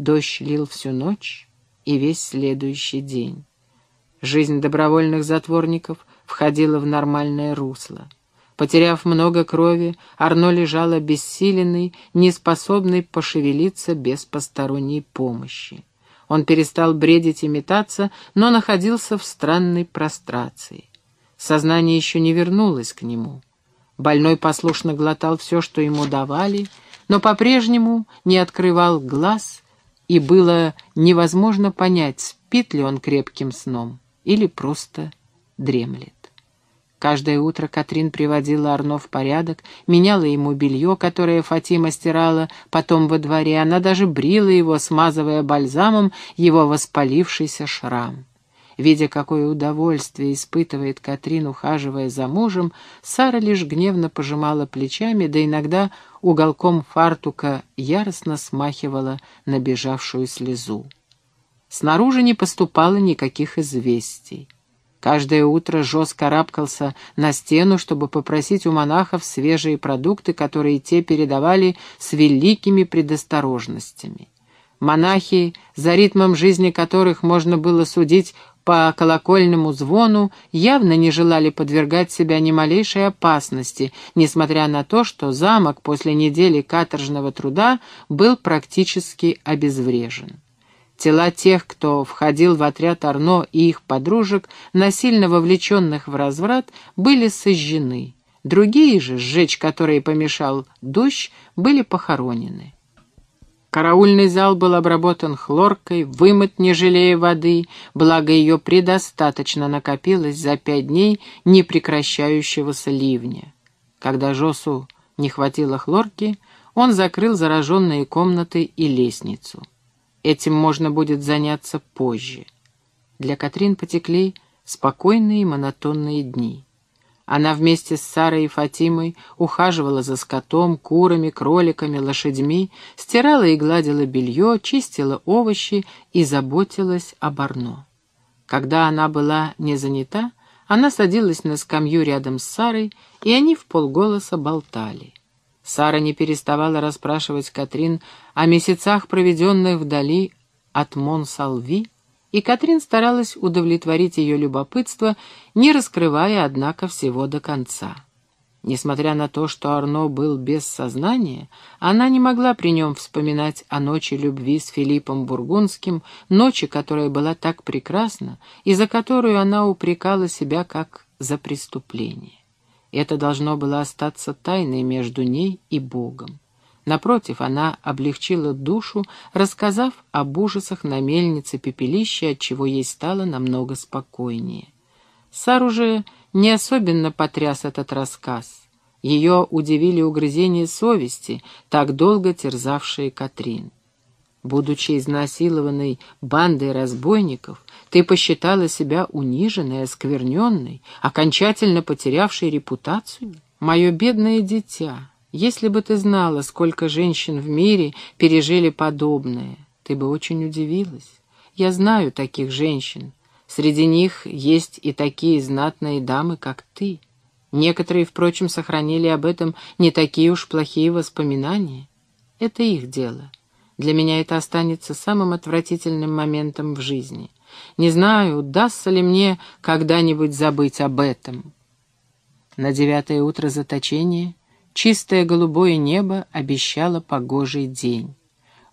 Дождь лил всю ночь и весь следующий день. Жизнь добровольных затворников входила в нормальное русло. Потеряв много крови, Арно лежал обессиленный, неспособный пошевелиться без посторонней помощи. Он перестал бредить и метаться, но находился в странной прострации. Сознание еще не вернулось к нему. Больной послушно глотал все, что ему давали, но по-прежнему не открывал глаз, и было невозможно понять, спит ли он крепким сном или просто дремлет. Каждое утро Катрин приводила Арно в порядок, меняла ему белье, которое Фатима стирала потом во дворе. Она даже брила его, смазывая бальзамом его воспалившийся шрам. Видя, какое удовольствие испытывает Катрин, ухаживая за мужем, Сара лишь гневно пожимала плечами, да иногда уголком фартука яростно смахивала набежавшую слезу. Снаружи не поступало никаких известий. Каждое утро Жос карабкался на стену, чтобы попросить у монахов свежие продукты, которые те передавали с великими предосторожностями. Монахи, за ритмом жизни которых можно было судить по колокольному звону, явно не желали подвергать себя ни малейшей опасности, несмотря на то, что замок после недели каторжного труда был практически обезврежен. Тела тех, кто входил в отряд Арно и их подружек, насильно вовлеченных в разврат, были сожжены. Другие же, сжечь которые помешал дождь, были похоронены. Караульный зал был обработан хлоркой, вымыт не жалея воды, благо ее предостаточно накопилось за пять дней непрекращающегося ливня. Когда Жосу не хватило хлорки, он закрыл зараженные комнаты и лестницу. Этим можно будет заняться позже. Для Катрин потекли спокойные монотонные дни. Она вместе с Сарой и Фатимой ухаживала за скотом, курами, кроликами, лошадьми, стирала и гладила белье, чистила овощи и заботилась об Арно. Когда она была не занята, она садилась на скамью рядом с Сарой, и они в полголоса болтали. Сара не переставала расспрашивать Катрин о месяцах, проведенных вдали от Монсалви, и Катрин старалась удовлетворить ее любопытство, не раскрывая, однако, всего до конца. Несмотря на то, что Арно был без сознания, она не могла при нем вспоминать о ночи любви с Филиппом Бургундским, ночи, которая была так прекрасна, и за которую она упрекала себя как за преступление. Это должно было остаться тайной между ней и Богом. Напротив, она облегчила душу, рассказав об ужасах на мельнице пепелища, отчего ей стало намного спокойнее. Сару же не особенно потряс этот рассказ. Ее удивили угрызения совести, так долго терзавшие Катрин. Будучи изнасилованной бандой разбойников, ты посчитала себя униженной, оскверненной, окончательно потерявшей репутацию? Мое бедное дитя, если бы ты знала, сколько женщин в мире пережили подобное, ты бы очень удивилась. Я знаю таких женщин. Среди них есть и такие знатные дамы, как ты. Некоторые, впрочем, сохранили об этом не такие уж плохие воспоминания. Это их дело. Для меня это останется самым отвратительным моментом в жизни. Не знаю, удастся ли мне когда-нибудь забыть об этом. На девятое утро заточения чистое голубое небо обещало погожий день.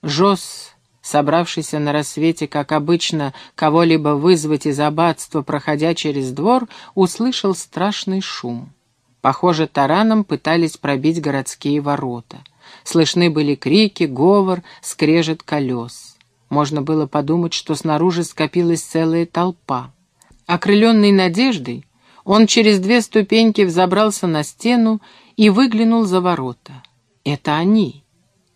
Жос, собравшийся на рассвете, как обычно, кого-либо вызвать из аббатства, проходя через двор, услышал страшный шум. Похоже, тараном пытались пробить городские ворота — Слышны были крики, говор, скрежет колес. Можно было подумать, что снаружи скопилась целая толпа. Окрыленный надеждой, он через две ступеньки взобрался на стену и выглянул за ворота. Это они.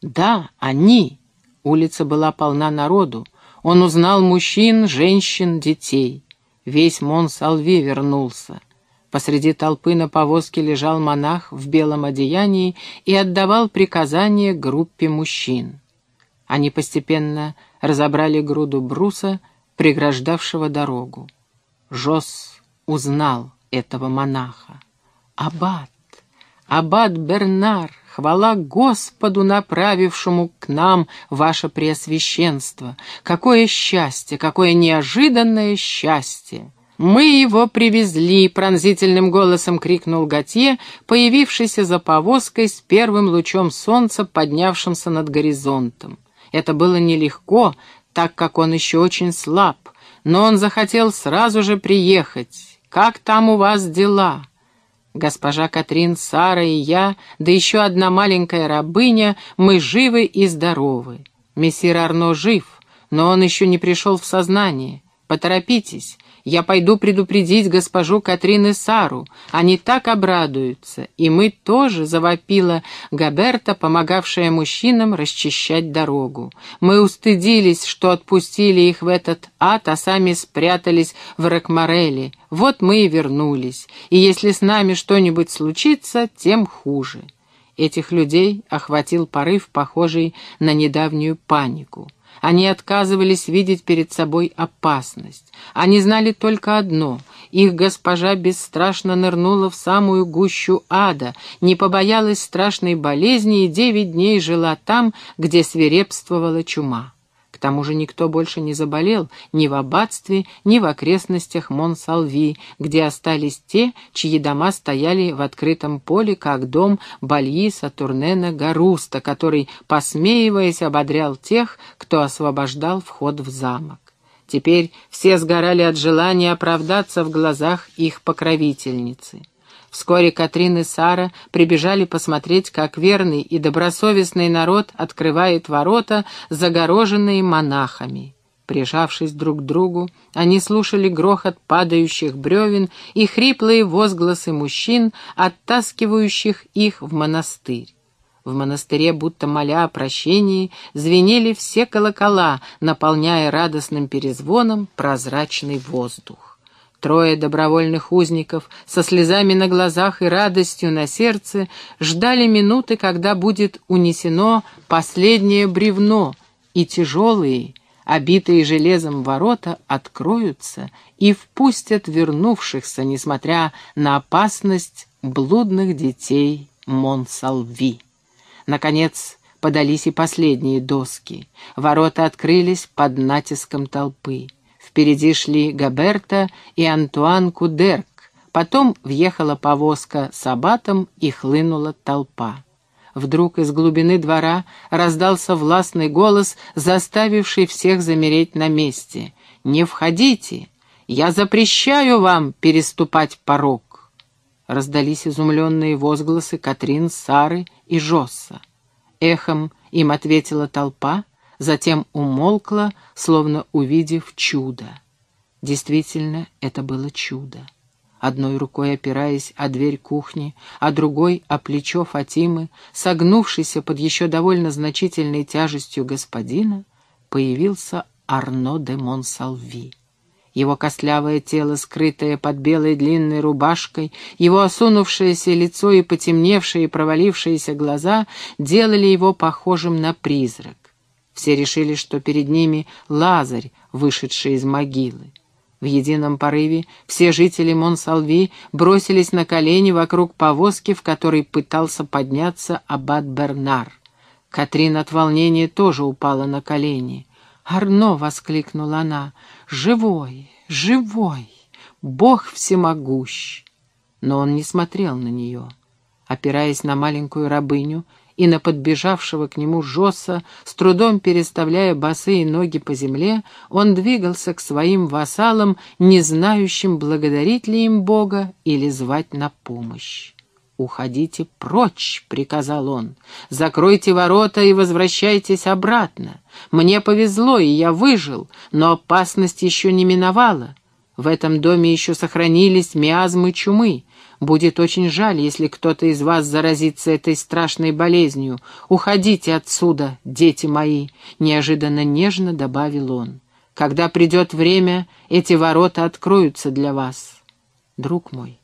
Да, они. Улица была полна народу. Он узнал мужчин, женщин, детей. Весь Монсалви вернулся. Посреди толпы на повозке лежал монах в белом одеянии и отдавал приказания группе мужчин. Они постепенно разобрали груду бруса, преграждавшего дорогу. Жос узнал этого монаха. Аббат, аббат Бернар, Хвала Господу, направившему к нам ваше Преосвященство! Какое счастье, какое неожиданное счастье!» «Мы его привезли!» — пронзительным голосом крикнул Готье, появившийся за повозкой с первым лучом солнца, поднявшимся над горизонтом. Это было нелегко, так как он еще очень слаб, но он захотел сразу же приехать. «Как там у вас дела?» Госпожа Катрин, Сара и я, да еще одна маленькая рабыня, мы живы и здоровы. Мессир Арно жив, но он еще не пришел в сознание. Поторопитесь, я пойду предупредить госпожу Катрин и Сару. Они так обрадуются. И мы тоже, завопила Габерта, помогавшая мужчинам расчищать дорогу. Мы устыдились, что отпустили их в этот ад, а сами спрятались в Ракмореле. Вот мы и вернулись. И если с нами что-нибудь случится, тем хуже. Этих людей охватил порыв, похожий на недавнюю панику. Они отказывались видеть перед собой опасность. Они знали только одно — их госпожа бесстрашно нырнула в самую гущу ада, не побоялась страшной болезни и девять дней жила там, где свирепствовала чума тому же никто больше не заболел ни в аббатстве, ни в окрестностях Монсалви, где остались те, чьи дома стояли в открытом поле, как дом Бальиса Турнена Гаруста, который, посмеиваясь, ободрял тех, кто освобождал вход в замок. Теперь все сгорали от желания оправдаться в глазах их покровительницы. Вскоре Катрин и Сара прибежали посмотреть, как верный и добросовестный народ открывает ворота, загороженные монахами. Прижавшись друг к другу, они слушали грохот падающих бревен и хриплые возгласы мужчин, оттаскивающих их в монастырь. В монастыре, будто моля о прощении, звенели все колокола, наполняя радостным перезвоном прозрачный воздух. Трое добровольных узников со слезами на глазах и радостью на сердце ждали минуты, когда будет унесено последнее бревно, и тяжелые, обитые железом ворота, откроются и впустят вернувшихся, несмотря на опасность, блудных детей Монсалви. Наконец, подались и последние доски. Ворота открылись под натиском толпы. Впереди шли Габерта и Антуан Кудерк. Потом въехала повозка с абатом и хлынула толпа. Вдруг из глубины двора раздался властный голос, заставивший всех замереть на месте. «Не входите! Я запрещаю вам переступать порог!» Раздались изумленные возгласы Катрин, Сары и Жосса. Эхом им ответила толпа, затем умолкла, словно увидев чудо. Действительно, это было чудо. Одной рукой опираясь о дверь кухни, а другой — о плечо Фатимы, согнувшийся под еще довольно значительной тяжестью господина, появился Арно де Монсалви. Его костлявое тело, скрытое под белой длинной рубашкой, его осунувшееся лицо и потемневшие провалившиеся глаза делали его похожим на призрак. Все решили, что перед ними Лазарь, вышедший из могилы. В едином порыве все жители Монсалви бросились на колени вокруг повозки, в которой пытался подняться аббат Бернар. Катрин от волнения тоже упала на колени. «Арно!» — воскликнула она. «Живой! Живой! Бог всемогущ!» Но он не смотрел на нее. Опираясь на маленькую рабыню, и на подбежавшего к нему Жосса, с трудом переставляя босые ноги по земле, он двигался к своим вассалам, не знающим, благодарить ли им Бога или звать на помощь. «Уходите прочь!» — приказал он. «Закройте ворота и возвращайтесь обратно. Мне повезло, и я выжил, но опасность еще не миновала. В этом доме еще сохранились миазмы чумы. Будет очень жаль, если кто-то из вас заразится этой страшной болезнью. Уходите отсюда, дети мои!» — неожиданно нежно добавил он. «Когда придет время, эти ворота откроются для вас». «Друг мой,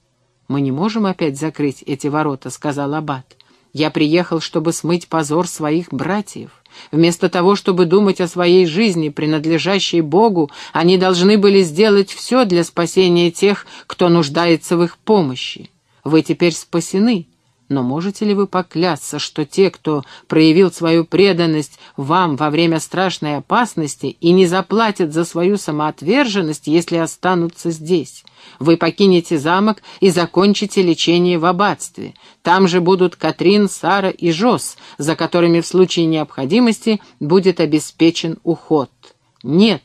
мы не можем опять закрыть эти ворота», — сказал Аббат. «Я приехал, чтобы смыть позор своих братьев. Вместо того, чтобы думать о своей жизни, принадлежащей Богу, они должны были сделать все для спасения тех, кто нуждается в их помощи. Вы теперь спасены. Но можете ли вы поклясться, что те, кто проявил свою преданность вам во время страшной опасности и не заплатят за свою самоотверженность, если останутся здесь? Вы покинете замок и закончите лечение в аббатстве. Там же будут Катрин, Сара и Жос, за которыми в случае необходимости будет обеспечен уход. Нет,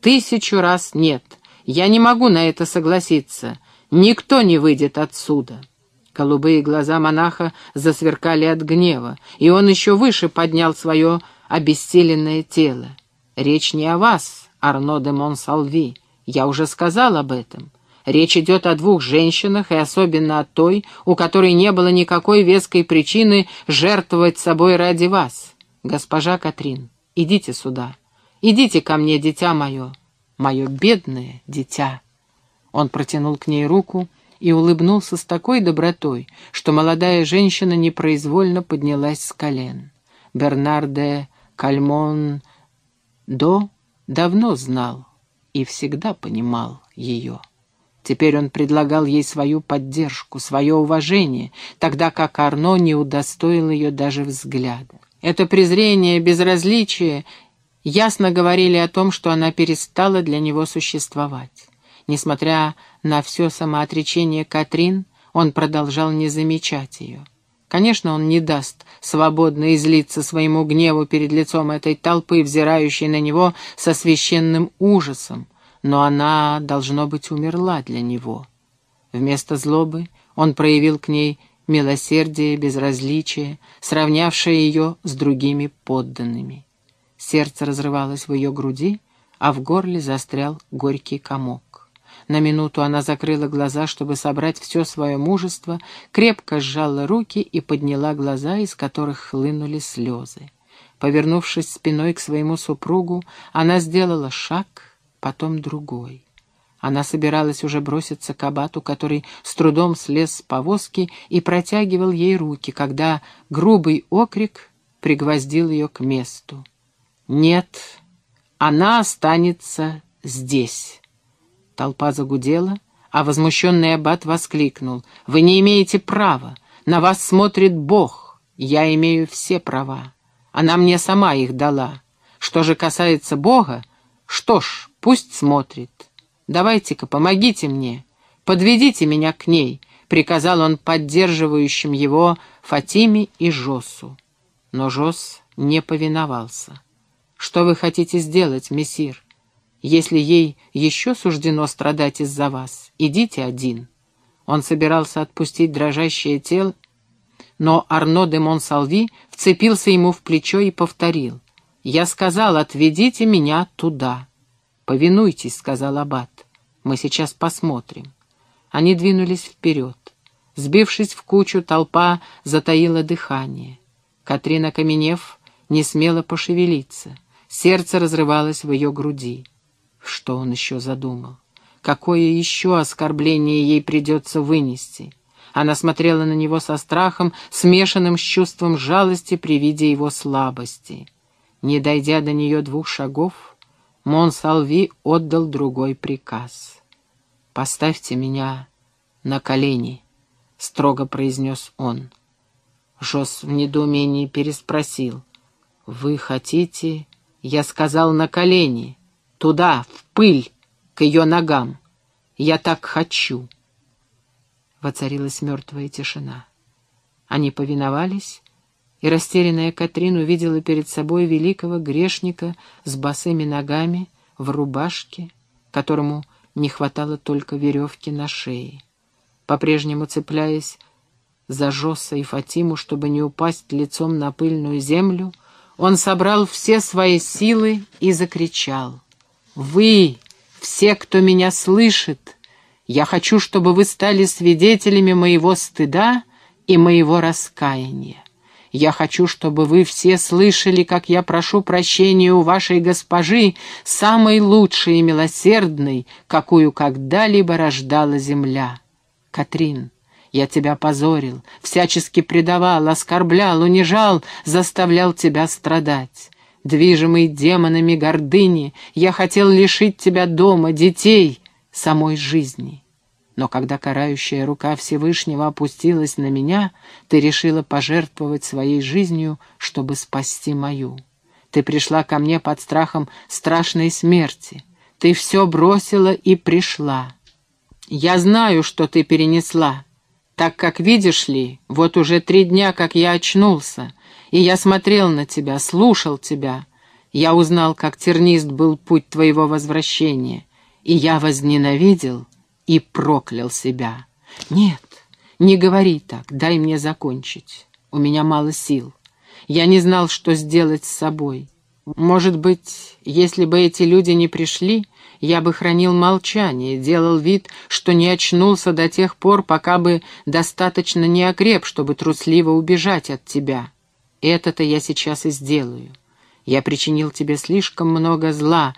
тысячу раз нет. Я не могу на это согласиться. Никто не выйдет отсюда. Голубые глаза монаха засверкали от гнева, и он еще выше поднял свое обессиленное тело. «Речь не о вас, Арно де Монсалви, я уже сказал об этом. Речь идет о двух женщинах, и особенно о той, у которой не было никакой веской причины жертвовать собой ради вас. Госпожа Катрин, идите сюда. Идите ко мне, дитя мое, мое бедное дитя». Он протянул к ней руку, — и улыбнулся с такой добротой, что молодая женщина непроизвольно поднялась с колен. Бернарде Кальмон До давно знал и всегда понимал ее. Теперь он предлагал ей свою поддержку, свое уважение, тогда как Арно не удостоил ее даже взгляда. Это презрение, безразличие ясно говорили о том, что она перестала для него существовать. Несмотря на все самоотречение Катрин, он продолжал не замечать ее. Конечно, он не даст свободно излиться своему гневу перед лицом этой толпы, взирающей на него со священным ужасом, но она, должно быть, умерла для него. Вместо злобы он проявил к ней милосердие, безразличие, сравнявшее ее с другими подданными. Сердце разрывалось в ее груди, а в горле застрял горький комок. На минуту она закрыла глаза, чтобы собрать все свое мужество, крепко сжала руки и подняла глаза, из которых хлынули слезы. Повернувшись спиной к своему супругу, она сделала шаг, потом другой. Она собиралась уже броситься к абату, который с трудом слез с повозки и протягивал ей руки, когда грубый окрик пригвоздил ее к месту. «Нет, она останется здесь». Толпа загудела, а возмущенный аббат воскликнул. «Вы не имеете права! На вас смотрит Бог! Я имею все права! Она мне сама их дала! Что же касается Бога, что ж, пусть смотрит! Давайте-ка, помогите мне! Подведите меня к ней!» — приказал он поддерживающим его Фатиме и Жосу. Но Жос не повиновался. «Что вы хотите сделать, мессир?» Если ей еще суждено страдать из-за вас, идите один». Он собирался отпустить дрожащее тело, но Арно де Монсалви вцепился ему в плечо и повторил. «Я сказал, отведите меня туда». «Повинуйтесь», — сказал Аббат. «Мы сейчас посмотрим». Они двинулись вперед. Сбившись в кучу, толпа затаила дыхание. Катрина Каменев не смела пошевелиться. Сердце разрывалось в ее груди. Что он еще задумал? Какое еще оскорбление ей придется вынести? Она смотрела на него со страхом, смешанным с чувством жалости при виде его слабости. Не дойдя до нее двух шагов, Монсалви отдал другой приказ. «Поставьте меня на колени», — строго произнес он. Жос в недоумении переспросил. «Вы хотите...» Я сказал на колени. Туда, в пыль, к ее ногам. Я так хочу. Воцарилась мертвая тишина. Они повиновались, и растерянная Катрин увидела перед собой великого грешника с босыми ногами в рубашке, которому не хватало только веревки на шее. По-прежнему цепляясь за Жоса и Фатиму, чтобы не упасть лицом на пыльную землю, он собрал все свои силы и закричал — вы, все, кто меня слышит, я хочу, чтобы вы стали свидетелями моего стыда и моего раскаяния. Я хочу, чтобы вы все слышали, как я прошу прощения у вашей госпожи, самой лучшей и милосердной, какую когда-либо рождала земля. Катрин, я тебя позорил, всячески предавал, оскорблял, унижал, заставлял тебя страдать. Движимый демонами гордыни, я хотел лишить тебя дома, детей, самой жизни. Но когда карающая рука Всевышнего опустилась на меня, ты решила пожертвовать своей жизнью, чтобы спасти мою. Ты пришла ко мне под страхом страшной смерти. Ты все бросила и пришла. Я знаю, что ты перенесла, так как, видишь ли, вот уже три дня, как я очнулся, и я смотрел на тебя, слушал тебя. Я узнал, как тернист был путь твоего возвращения, и я возненавидел и проклял себя. Нет, не говори так, дай мне закончить. У меня мало сил. Я не знал, что сделать с собой. Может быть, если бы эти люди не пришли, я бы хранил молчание, делал вид, что не очнулся до тех пор, пока бы достаточно не окреп, чтобы трусливо убежать от тебя. Это-то я сейчас и сделаю. Я причинил тебе слишком много зла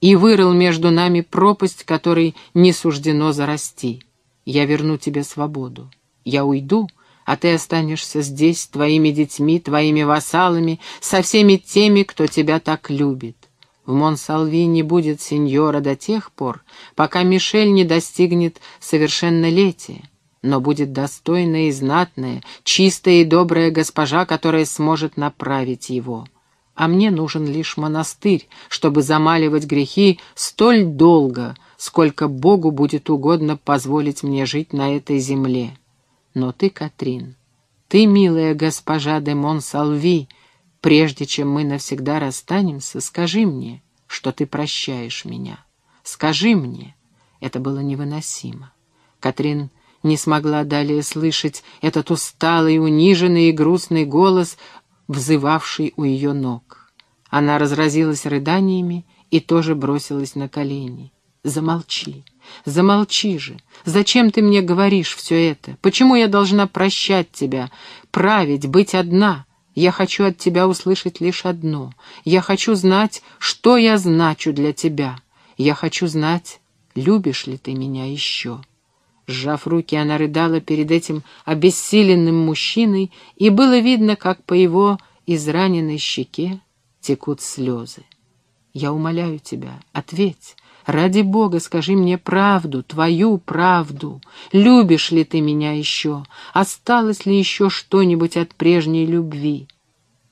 и вырыл между нами пропасть, которой не суждено зарасти. Я верну тебе свободу. Я уйду, а ты останешься здесь твоими детьми, твоими вассалами, со всеми теми, кто тебя так любит. В Монсалви не будет сеньора до тех пор, пока Мишель не достигнет совершеннолетия, но будет достойная и знатная, чистая и добрая госпожа, которая сможет направить его. А мне нужен лишь монастырь, чтобы замаливать грехи столь долго, сколько Богу будет угодно позволить мне жить на этой земле. Но ты, Катрин, ты, милая госпожа де Монсалви, прежде чем мы навсегда расстанемся, скажи мне, что ты прощаешь меня. Скажи мне. Это было невыносимо. Катрин не смогла далее слышать этот усталый, униженный и грустный голос, взывавший у ее ног. Она разразилась рыданиями и тоже бросилась на колени. «Замолчи! Замолчи же! Зачем ты мне говоришь все это? Почему я должна прощать тебя, править, быть одна? Я хочу от тебя услышать лишь одно. Я хочу знать, что я значу для тебя. Я хочу знать, любишь ли ты меня еще». Сжав руки, она рыдала перед этим обессиленным мужчиной, и было видно, как по его израненной щеке текут слезы. «Я умоляю тебя, ответь, Ради Бога, скажи мне правду, твою правду. Любишь ли ты меня еще? Осталось ли еще что-нибудь от прежней любви?»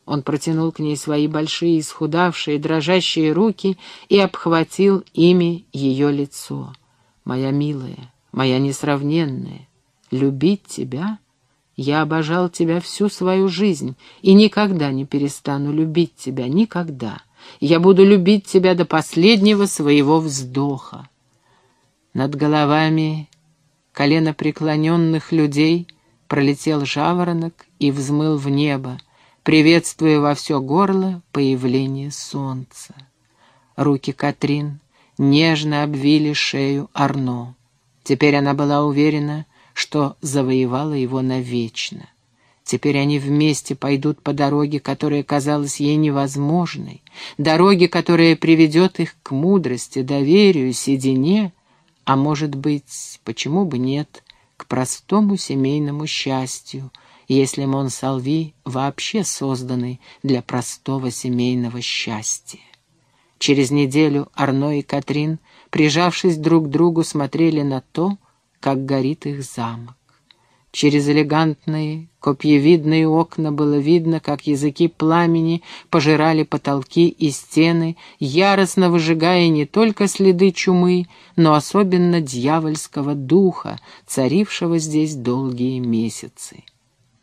Он протянул к ней свои большие, исхудавшие, дрожащие руки и обхватил ими ее лицо. «Моя милая, моя несравненная, любить тебя? Я обожал тебя всю свою жизнь и никогда не перестану любить тебя, никогда». Я буду любить тебя до последнего своего вздоха. Над головами колено преклоненных людей пролетел жаворонок и взмыл в небо, приветствуя во все горло появление солнца. Руки Катрин нежно обвили шею Арно. Теперь она была уверена, что завоевала его навечно. Теперь они вместе пойдут по дороге, которая казалась ей невозможной, дороге, которая приведет их к мудрости, доверию, седине, а может быть, почему бы нет, к простому семейному счастью, если Монсалви вообще созданы для простого семейного счастья. Через неделю Арно и Катрин, прижавшись друг к другу, смотрели на то, как горит их замок. Через элегантные, копьевидные окна было видно, как языки пламени пожирали потолки и стены, яростно выжигая не только следы чумы, но особенно дьявольского духа, царившего здесь долгие месяцы.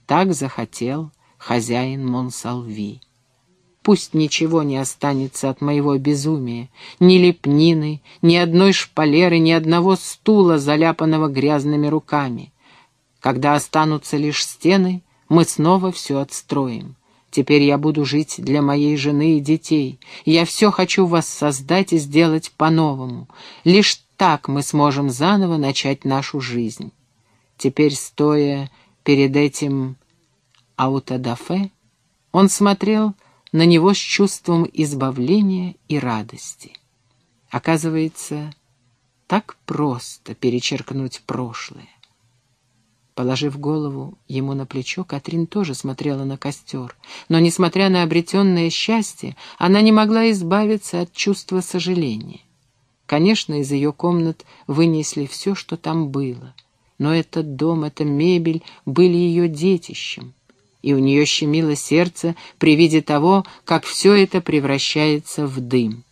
Так захотел хозяин Монсалви. Пусть ничего не останется от моего безумия, ни лепнины, ни одной шпалеры, ни одного стула, заляпанного грязными руками. Когда останутся лишь стены, мы снова все отстроим. Теперь я буду жить для моей жены и детей. Я все хочу воссоздать и сделать по-новому. Лишь так мы сможем заново начать нашу жизнь. Теперь, стоя перед этим аутодафе, он смотрел на него с чувством избавления и радости. Оказывается, так просто перечеркнуть прошлое. Положив голову ему на плечо, Катрин тоже смотрела на костер, но, несмотря на обретенное счастье, она не могла избавиться от чувства сожаления. Конечно, из ее комнат вынесли все, что там было. Но этот дом, эта мебель были ее детищем. И у нее щемило сердце при виде того, как все это превращается в дым.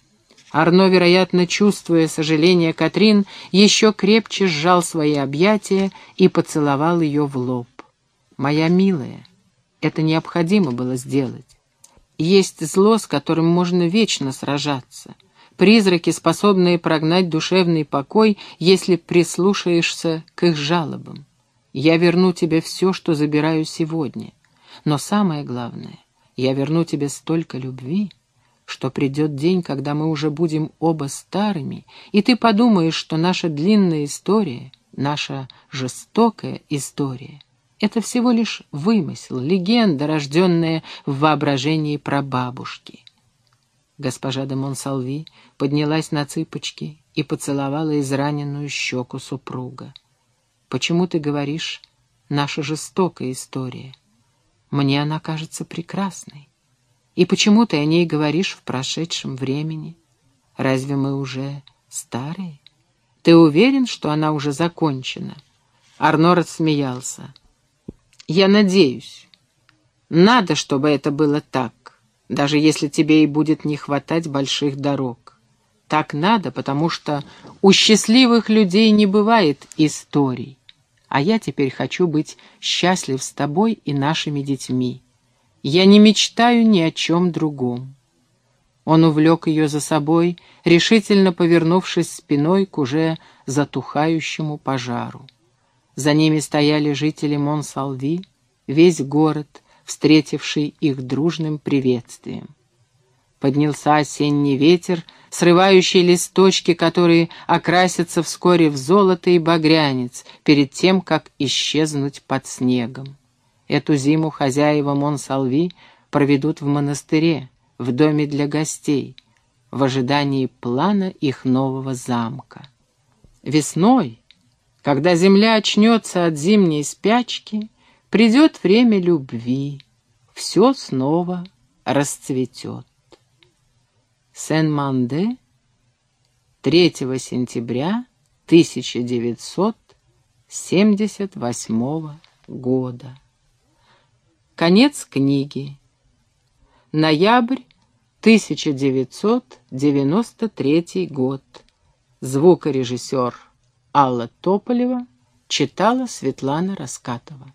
Арно, вероятно, чувствуя сожаление Катрин, еще крепче сжал свои объятия и поцеловал ее в лоб. «Моя милая, это необходимо было сделать. Есть зло, с которым можно вечно сражаться» призраки, способные прогнать душевный покой, если прислушаешься к их жалобам. Я верну тебе все, что забираю сегодня. Но самое главное, я верну тебе столько любви, что придет день, когда мы уже будем оба старыми, и ты подумаешь, что наша длинная история, наша жестокая история — это всего лишь вымысел, легенда, рожденная в воображении прабабушки. Госпожа де Монсалви поднялась на цыпочки и поцеловала израненную щеку супруга. «Почему ты говоришь, наша жестокая история? Мне она кажется прекрасной. И почему ты о ней говоришь в прошедшем времени? Разве мы уже старые? Ты уверен, что она уже закончена?» Арно рассмеялся. «Я надеюсь. Надо, чтобы это было так даже если тебе и будет не хватать больших дорог. Так надо, потому что у счастливых людей не бывает историй. А я теперь хочу быть счастлив с тобой и нашими детьми. Я не мечтаю ни о чем другом. Он увлек ее за собой, решительно повернувшись спиной к уже затухающему пожару. За ними стояли жители Монсалви, весь город — встретивший их дружным приветствием. Поднялся осенний ветер, срывающий листочки, которые окрасятся вскоре в золото и багрянец, перед тем, как исчезнуть под снегом. Эту зиму хозяева Монсалви проведут в монастыре, в доме для гостей, в ожидании плана их нового замка. Весной, когда земля очнется от зимней спячки, Придет время любви, все снова расцветет. Сен-Манде, 3 сентября 1978 года. Конец книги. Ноябрь 1993 год. Звукорежиссер Алла Тополева читала Светлана Раскатова.